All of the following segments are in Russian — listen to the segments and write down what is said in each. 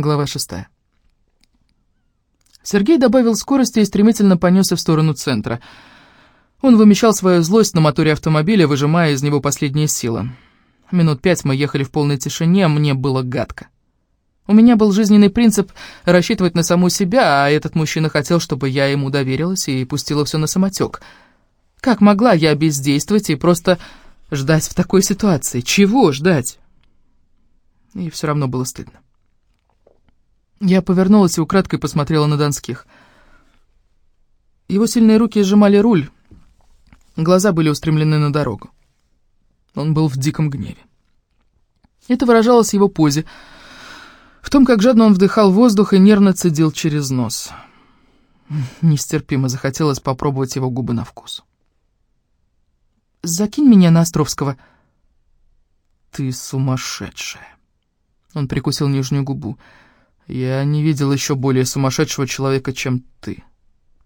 Глава шестая. Сергей добавил скорости и стремительно понесся в сторону центра. Он вымещал свою злость на моторе автомобиля, выжимая из него последние силы. Минут пять мы ехали в полной тишине, мне было гадко. У меня был жизненный принцип рассчитывать на саму себя, а этот мужчина хотел, чтобы я ему доверилась и пустила все на самотек. Как могла я бездействовать и просто ждать в такой ситуации? Чего ждать? И все равно было стыдно. Я повернулась и украдкой посмотрела на Донских. Его сильные руки сжимали руль, глаза были устремлены на дорогу. Он был в диком гневе. Это выражалось в его позе, в том, как жадно он вдыхал воздух и нервно цедил через нос. Нестерпимо захотелось попробовать его губы на вкус. «Закинь меня на Островского». «Ты сумасшедшая». Он прикусил нижнюю губу. «Я не видел еще более сумасшедшего человека, чем ты.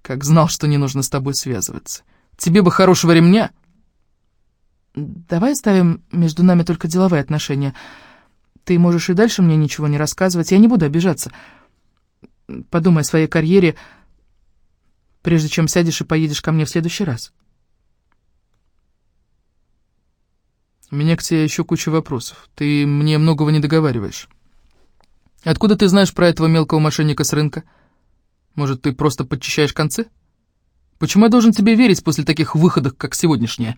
Как знал, что не нужно с тобой связываться. Тебе бы хорошего ремня». «Давай ставим между нами только деловые отношения». Ты можешь и дальше мне ничего не рассказывать, я не буду обижаться. Подумай о своей карьере, прежде чем сядешь и поедешь ко мне в следующий раз. У меня к тебе еще куча вопросов. Ты мне многого не договариваешь. Откуда ты знаешь про этого мелкого мошенника с рынка? Может, ты просто подчищаешь концы? Почему я должен тебе верить после таких выходок, как сегодняшняя?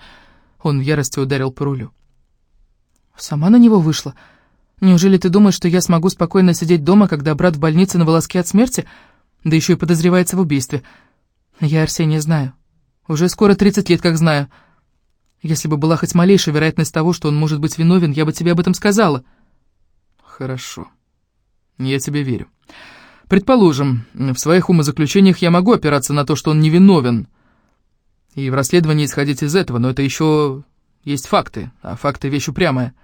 Он в ярости ударил по рулю. Сама на него вышла. Неужели ты думаешь, что я смогу спокойно сидеть дома, когда брат в больнице на волоске от смерти? Да еще и подозревается в убийстве. Я Арсения знаю. Уже скоро 30 лет как знаю. Если бы была хоть малейшая вероятность того, что он может быть виновен, я бы тебе об этом сказала. Хорошо. Я тебе верю. Предположим, в своих умозаключениях я могу опираться на то, что он невиновен. И в расследовании исходить из этого, но это еще есть факты, а факты — вещь упрямая.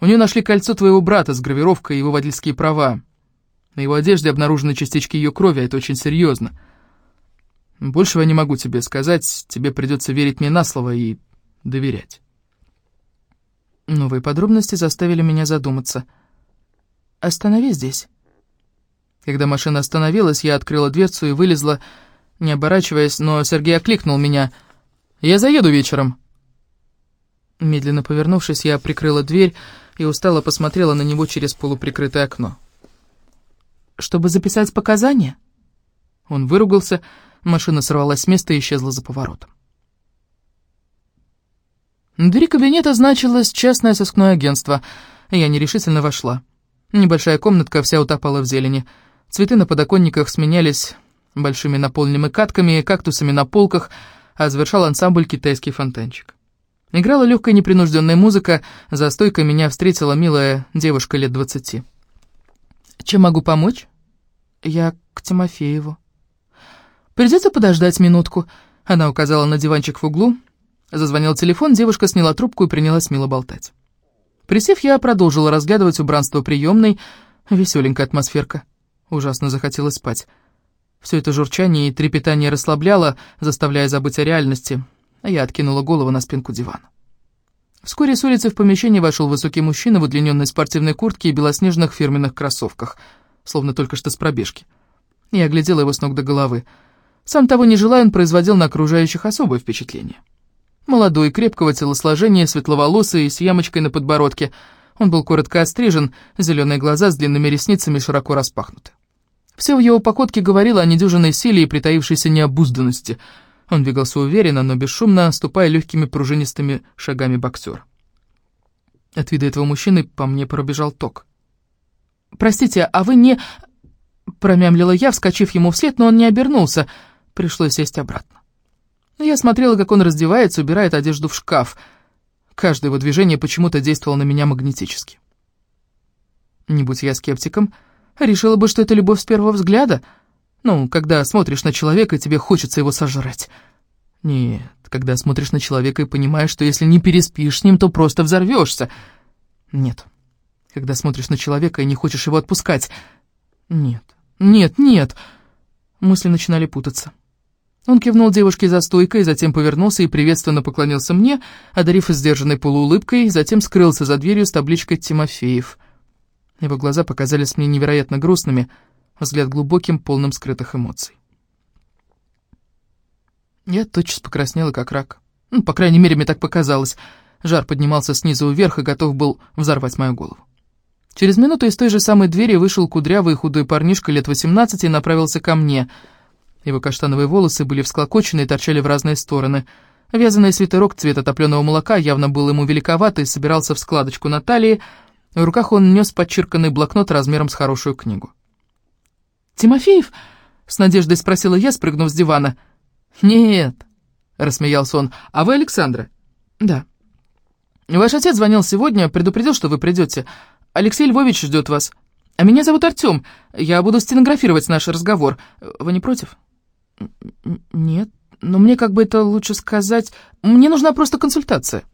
У нее нашли кольцо твоего брата с гравировкой его водительские права. На его одежде обнаружены частички ее крови, а это очень серьезно. Большего я не могу тебе сказать, тебе придется верить мне на слово и доверять. Новые подробности заставили меня задуматься. «Останови здесь». Когда машина остановилась, я открыла дверцу и вылезла, не оборачиваясь, но Сергей окликнул меня. «Я заеду вечером». Медленно повернувшись, я прикрыла дверь и устало посмотрела на него через полуприкрытое окно. «Чтобы записать показания?» Он выругался, машина сорвалась с места и исчезла за поворотом. На двери кабинета значилось «Частное сыскное агентство». Я нерешительно вошла. Небольшая комнатка вся утопала в зелени. Цветы на подоконниках сменялись большими наполненными катками, кактусами на полках, а завершал ансамбль китайский фонтанчик. Играла легкая непринужденная музыка, за стойкой меня встретила милая девушка лет двадцати. «Чем могу помочь?» «Я к Тимофееву». «Придется подождать минутку», — она указала на диванчик в углу. Зазвонил телефон, девушка сняла трубку и принялась мило болтать. Присев, я продолжила разглядывать убранство приемной. Веселенькая атмосферка. Ужасно захотелось спать. Все это журчание и трепетание расслабляло, заставляя забыть о реальности а я откинула голову на спинку дивана. Вскоре с улицы в помещение вошел высокий мужчина в удлиненной спортивной куртке и белоснежных фирменных кроссовках, словно только что с пробежки. Я оглядела его с ног до головы. Сам того не желая, он производил на окружающих особое впечатление. Молодой, крепкого телосложения, светловолосый, с ямочкой на подбородке. Он был коротко острижен, зеленые глаза с длинными ресницами широко распахнуты. Все в его походке говорило о недюжинной силе и притаившейся необузданности — он двигался уверенно, но бесшумно, ступая легкими пружинистыми шагами боксер. От вида этого мужчины по мне пробежал ток. «Простите, а вы не...» Промямлила я, вскочив ему вслед, но он не обернулся. Пришлось сесть обратно. Я смотрела, как он раздевается, убирает одежду в шкаф. Каждое его движение почему-то действовало на меня магнетически. Не будь я скептиком, решила бы, что это любовь с первого взгляда — ну, когда смотришь на человека, и тебе хочется его сожрать. Нет, когда смотришь на человека и понимаешь, что если не переспишь с ним, то просто взорвешься. Нет, когда смотришь на человека и не хочешь его отпускать. Нет, нет, нет. Мысли начинали путаться. Он кивнул девушке за стойкой, затем повернулся и приветственно поклонился мне, одарив сдержанной полуулыбкой, затем скрылся за дверью с табличкой «Тимофеев». Его глаза показались мне невероятно грустными, взгляд глубоким, полным скрытых эмоций. Я тотчас покраснела, как рак. Ну, по крайней мере, мне так показалось. Жар поднимался снизу вверх и готов был взорвать мою голову. Через минуту из той же самой двери вышел кудрявый худой парнишка лет 18 и направился ко мне. Его каштановые волосы были всклокочены и торчали в разные стороны. Вязаный свитерок цвета топленого молока явно был ему великоват и собирался в складочку на талии. В руках он нес подчерканный блокнот размером с хорошую книгу. «Тимофеев?» — с надеждой спросила я, спрыгнув с дивана. «Нет», — рассмеялся он, — «а вы Александра?» «Да». «Ваш отец звонил сегодня, предупредил, что вы придете. Алексей Львович ждет вас. А меня зовут Артем. Я буду стенографировать наш разговор. Вы не против?» «Нет, но мне как бы это лучше сказать. Мне нужна просто консультация».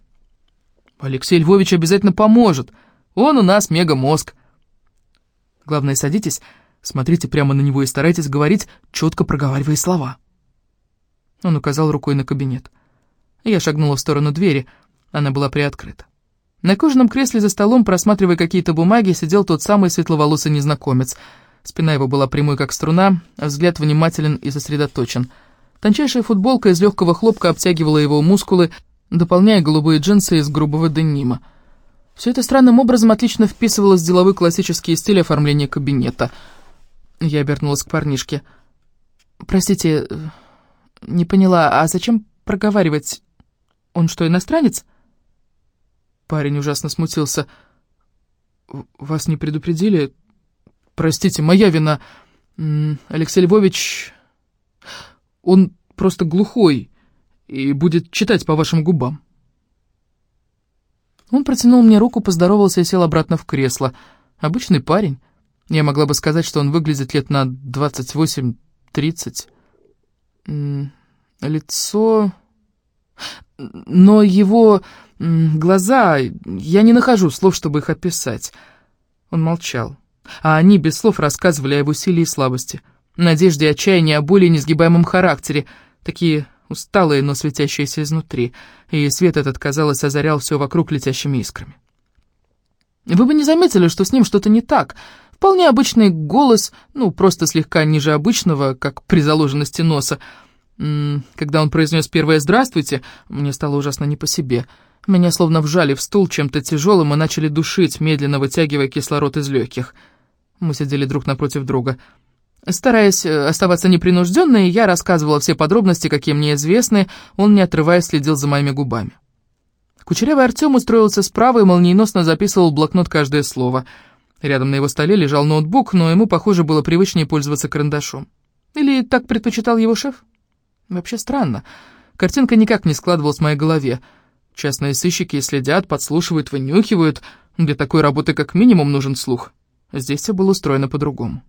«Алексей Львович обязательно поможет. Он у нас мегамозг». «Главное, садитесь, смотрите прямо на него и старайтесь говорить, четко проговаривая слова». Он указал рукой на кабинет. Я шагнула в сторону двери, она была приоткрыта. На кожаном кресле за столом, просматривая какие-то бумаги, сидел тот самый светловолосый незнакомец. Спина его была прямой, как струна, а взгляд внимателен и сосредоточен. Тончайшая футболка из легкого хлопка обтягивала его мускулы, дополняя голубые джинсы из грубого денима. Все это странным образом отлично вписывалось в деловой классический стиль оформления кабинета. Я обернулась к парнишке. «Простите, не поняла, а зачем проговаривать? Он что, иностранец?» Парень ужасно смутился. «Вас не предупредили? Простите, моя вина. Алексей Львович... Он просто глухой и будет читать по вашим губам». Он протянул мне руку, поздоровался и сел обратно в кресло. Обычный парень. Я могла бы сказать, что он выглядит лет на 28-30. Лицо... Но его глаза... Я не нахожу слов, чтобы их описать. Он молчал. А они без слов рассказывали о его силе и слабости. Надежде, отчаянии, о боли и несгибаемом характере. Такие усталые, но светящиеся изнутри. И свет этот, казалось, озарял все вокруг летящими искрами. Вы бы не заметили, что с ним что-то не так. Вполне обычный голос, ну, просто слегка ниже обычного, как при заложенности носа. Когда он произнес первое «здравствуйте», мне стало ужасно не по себе. Меня словно вжали в стул чем-то тяжелым и начали душить, медленно вытягивая кислород из легких. Мы сидели друг напротив друга. Стараясь э, оставаться непринужденной, я рассказывала все подробности, какие мне известны, он, не отрываясь, следил за моими губами. Кучерявый Артем устроился справа и молниеносно записывал в блокнот каждое слово. Рядом на его столе лежал ноутбук, но ему, похоже, было привычнее пользоваться карандашом. Или так предпочитал его шеф? Вообще странно. Картинка никак не складывалась в моей голове. Частные сыщики следят, подслушивают, вынюхивают. Для такой работы как минимум нужен слух. Здесь все было устроено по-другому.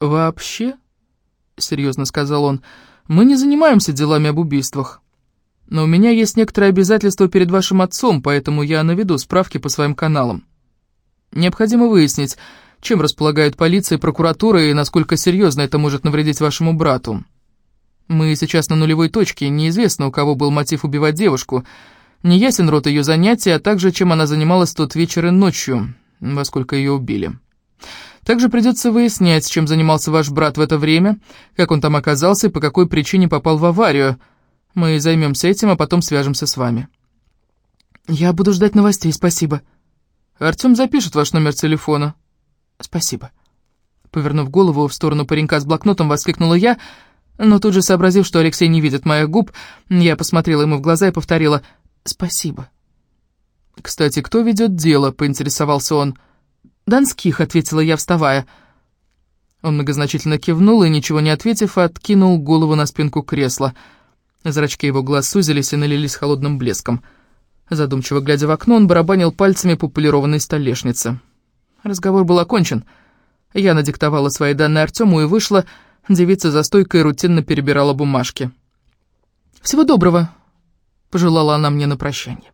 «Вообще», — серьезно сказал он, — «мы не занимаемся делами об убийствах. Но у меня есть некоторые обязательства перед вашим отцом, поэтому я наведу справки по своим каналам. Необходимо выяснить, чем располагают полиция и прокуратура, и насколько серьезно это может навредить вашему брату. Мы сейчас на нулевой точке, неизвестно, у кого был мотив убивать девушку. Не ясен род ее занятий, а также чем она занималась тот вечер и ночью, во сколько ее убили. Также придется выяснять, чем занимался ваш брат в это время, как он там оказался и по какой причине попал в аварию. Мы займемся этим, а потом свяжемся с вами. Я буду ждать новостей, спасибо. Артем запишет ваш номер телефона. «Спасибо». Повернув голову в сторону паренька с блокнотом, воскликнула я, но тут же сообразив, что Алексей не видит моих губ, я посмотрела ему в глаза и повторила «Спасибо». «Кстати, кто ведет дело?» — поинтересовался он. «Донских», — ответила я, вставая. Он многозначительно кивнул и, ничего не ответив, откинул голову на спинку кресла. Зрачки его глаз сузились и налились холодным блеском. Задумчиво глядя в окно, он барабанил пальцами по полированной столешнице. Разговор был окончен. Я надиктовала свои данные Артему и вышла. Девица за стойкой рутинно перебирала бумажки. «Всего доброго», — пожелала она мне на прощание.